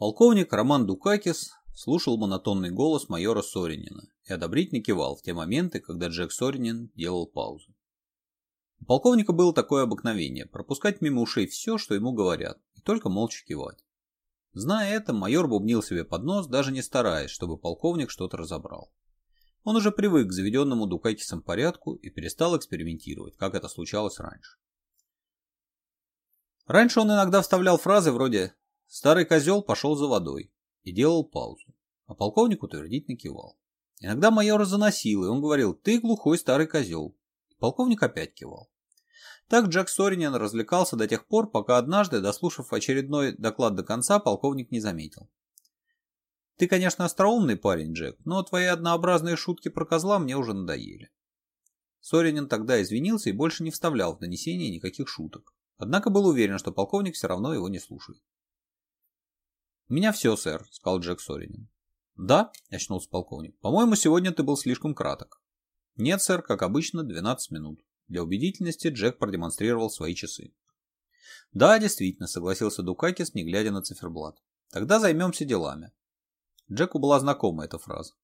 Полковник Роман Дукакис слушал монотонный голос майора Соринина и одобрительно кивал в те моменты, когда Джек Соринин делал паузу. У полковника было такое обыкновение – пропускать мимо ушей все, что ему говорят, и только молча кивать. Зная это, майор бубнил себе под нос, даже не стараясь, чтобы полковник что-то разобрал. Он уже привык к заведенному Дукакисом порядку и перестал экспериментировать, как это случалось раньше. Раньше он иногда вставлял фразы вроде Старый козел пошел за водой и делал паузу, а полковник утвердительно кивал. Иногда майора заносил и он говорил «ты глухой старый козел». И полковник опять кивал. Так Джек Соринин развлекался до тех пор, пока однажды, дослушав очередной доклад до конца, полковник не заметил. «Ты, конечно, остроумный парень, Джек, но твои однообразные шутки про козла мне уже надоели». Соринин тогда извинился и больше не вставлял в донесение никаких шуток. Однако был уверен, что полковник все равно его не слушает меня все, сэр», — сказал Джек Соринин. «Да?» — очнулся полковник. «По-моему, сегодня ты был слишком краток». «Нет, сэр, как обычно, 12 минут». Для убедительности Джек продемонстрировал свои часы. «Да, действительно», — согласился Дукакис, не глядя на циферблат. «Тогда займемся делами». Джеку была знакома эта фраза.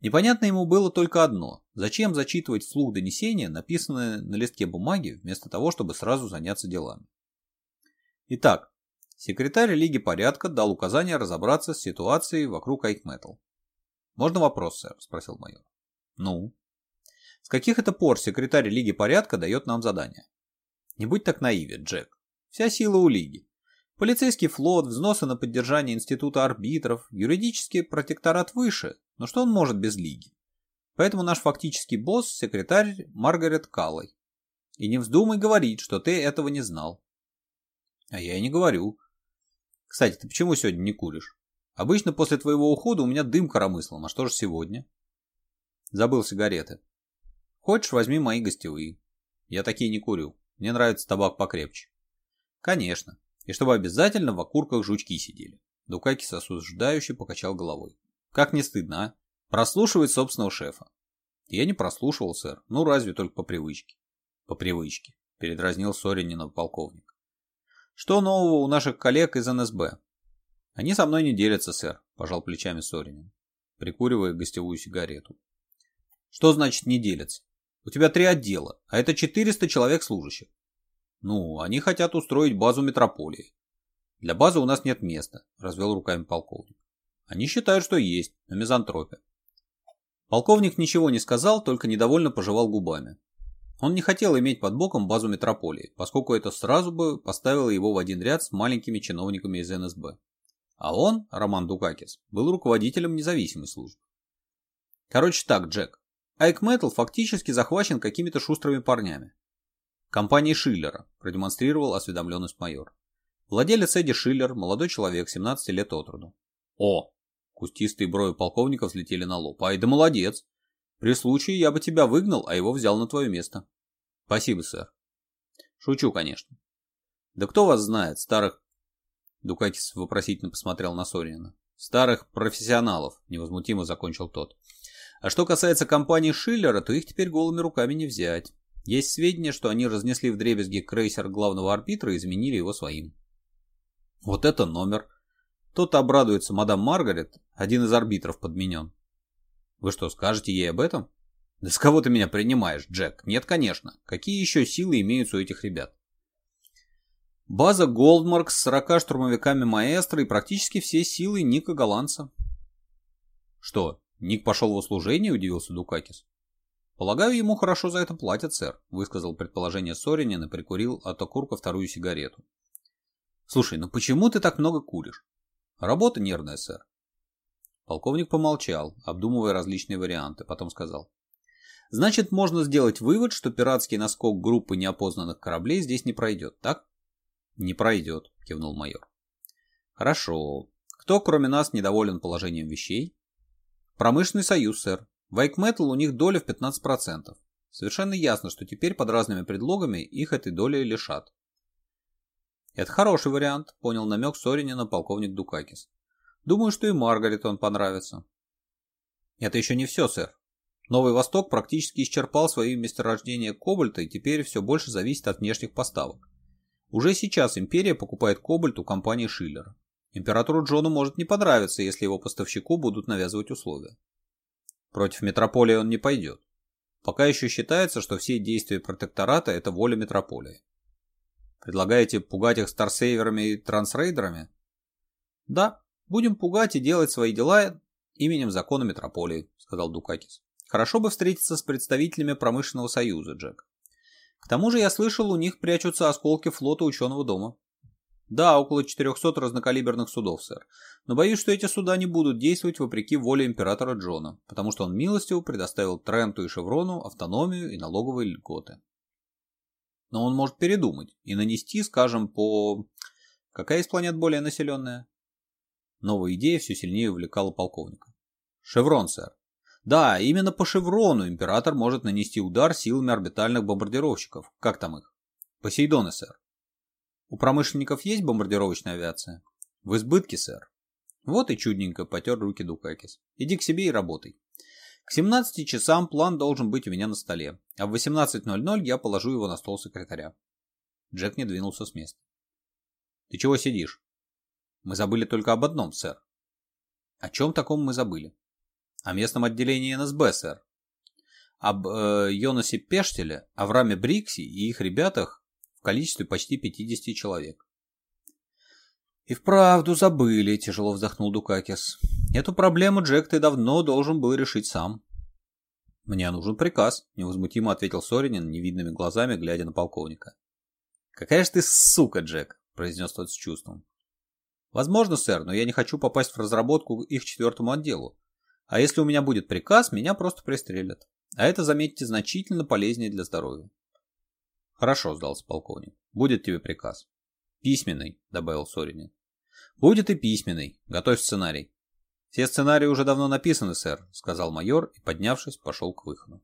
Непонятно ему было только одно. Зачем зачитывать вслух донесения, написанное на листке бумаги, вместо того, чтобы сразу заняться делами? Итак, Секретарь Лиги порядка дал указание разобраться с ситуацией вокруг Айкметал. «Можно вопрос, сэр?» – спросил майор. «Ну?» «С каких это пор секретарь Лиги порядка дает нам задание?» «Не будь так наивен, Джек. Вся сила у Лиги. Полицейский флот, взносы на поддержание института арбитров, юридический протекторат выше, но что он может без Лиги? Поэтому наш фактический босс – секретарь Маргарет Каллой. И не вздумай говорить, что ты этого не знал». «А я и не говорю», кстати, ты почему сегодня не куришь? Обычно после твоего ухода у меня дым коромыслом, а что же сегодня? Забыл сигареты. Хочешь, возьми мои гостевые. Я такие не курю. Мне нравится табак покрепче. Конечно. И чтобы обязательно в окурках жучки сидели. Дукакис осуждающе покачал головой. Как не стыдно, а? Прослушивать собственного шефа. Я не прослушивал, сэр. Ну, разве только по привычке. По привычке, передразнил Соринина полковник. Что нового у наших коллег из НСБ? Они со мной не делятся, сэр, пожал плечами Соринин, прикуривая гостевую сигарету. Что значит не делятся? У тебя три отдела, а это 400 человек служащих. Ну, они хотят устроить базу метрополии. Для базы у нас нет места, развел руками полковник. Они считают, что есть, на мизантропе. Полковник ничего не сказал, только недовольно пожевал губами. Он не хотел иметь под боком базу метрополии, поскольку это сразу бы поставило его в один ряд с маленькими чиновниками из НСБ. А он, Роман Дукакис, был руководителем независимой службы. Короче так, Джек. Айк Мэттл фактически захвачен какими-то шустрыми парнями. Компанией Шиллера, продемонстрировал осведомленность майор. Владелец Эдди Шиллер, молодой человек, 17 лет от роду. О! Кустистые брови полковника взлетели на лоб. Ай да молодец! При случае я бы тебя выгнал, а его взял на твое место. Спасибо, сэр. Шучу, конечно. Да кто вас знает, старых... Дукакис вопросительно посмотрел на Сориана. Старых профессионалов, невозмутимо закончил тот. А что касается компании Шиллера, то их теперь голыми руками не взять. Есть сведения, что они разнесли в дребезги крейсер главного арбитра и изменили его своим. Вот это номер. Тот обрадуется мадам Маргарет, один из арбитров подменен. Вы что, скажете ей об этом? Да с кого ты меня принимаешь, Джек? Нет, конечно. Какие еще силы имеются у этих ребят? База Голдмарк с 40 штурмовиками маэстро и практически все силы Ника Голландца. Что, Ник пошел в служение, удивился Дукакис. Полагаю, ему хорошо за это платят, сэр, высказал предположение Соринин и прикурил от окурка вторую сигарету. Слушай, ну почему ты так много куришь? Работа нервная, сэр. Полковник помолчал, обдумывая различные варианты, потом сказал. Значит, можно сделать вывод, что пиратский наскок группы неопознанных кораблей здесь не пройдет, так? Не пройдет, кивнул майор. Хорошо. Кто, кроме нас, недоволен положением вещей? Промышленный союз, сэр. Вайкметал у них доля в 15%. Совершенно ясно, что теперь под разными предлогами их этой доли лишат. Это хороший вариант, понял намек Соринина полковник Дукакис. Думаю, что и Маргарет он понравится. Это еще не все, сэр. Новый Восток практически исчерпал свои месторождения кобальта и теперь все больше зависит от внешних поставок. Уже сейчас империя покупает кобальт у компании Шиллера. Императору Джону может не понравиться, если его поставщику будут навязывать условия. Против метрополии он не пойдет. Пока еще считается, что все действия протектората – это воля метрополии. Предлагаете пугать их старсейверами и трансрейдерами? Да, Будем пугать и делать свои дела именем закона метрополии, сказал Дукакис. Хорошо бы встретиться с представителями промышленного союза, Джек. К тому же я слышал, у них прячутся осколки флота ученого дома. Да, около 400 разнокалиберных судов, сэр. Но боюсь, что эти суда не будут действовать вопреки воле императора Джона, потому что он милостиво предоставил Тренту и Шеврону автономию и налоговые льготы. Но он может передумать и нанести, скажем, по... Какая из планет более населенная? Новая идея все сильнее увлекала полковника. «Шеврон, сэр». «Да, именно по шеврону император может нанести удар силами орбитальных бомбардировщиков. Как там их?» «Посейдоны, сэр». «У промышленников есть бомбардировочная авиация?» «В избытке, сэр». «Вот и чудненько», — потер руки Дукакис. «Иди к себе и работай». К 17 часам план должен быть у меня на столе, а в 18.00 я положу его на стол секретаря. Джек не двинулся с места. «Ты чего сидишь?» Мы забыли только об одном, сэр. О чем таком мы забыли? О местном отделении НСБ, сэр. Об э, Йонасе Пештеле, Авраме Брикси и их ребятах в количестве почти 50 человек. И вправду забыли, тяжело вздохнул Дукакис. Эту проблему Джек ты давно должен был решить сам. Мне нужен приказ, невозмутимо ответил Соринин, невидными глазами глядя на полковника. Какая же ты сука, Джек, произнес тот с чувством. Возможно, сэр, но я не хочу попасть в разработку их четвертому отделу. А если у меня будет приказ, меня просто пристрелят. А это, заметьте, значительно полезнее для здоровья. Хорошо, сдался полковник. Будет тебе приказ. Письменный, добавил Соринин. Будет и письменный. Готовь сценарий. Все сценарии уже давно написаны, сэр, сказал майор и, поднявшись, пошел к выходу.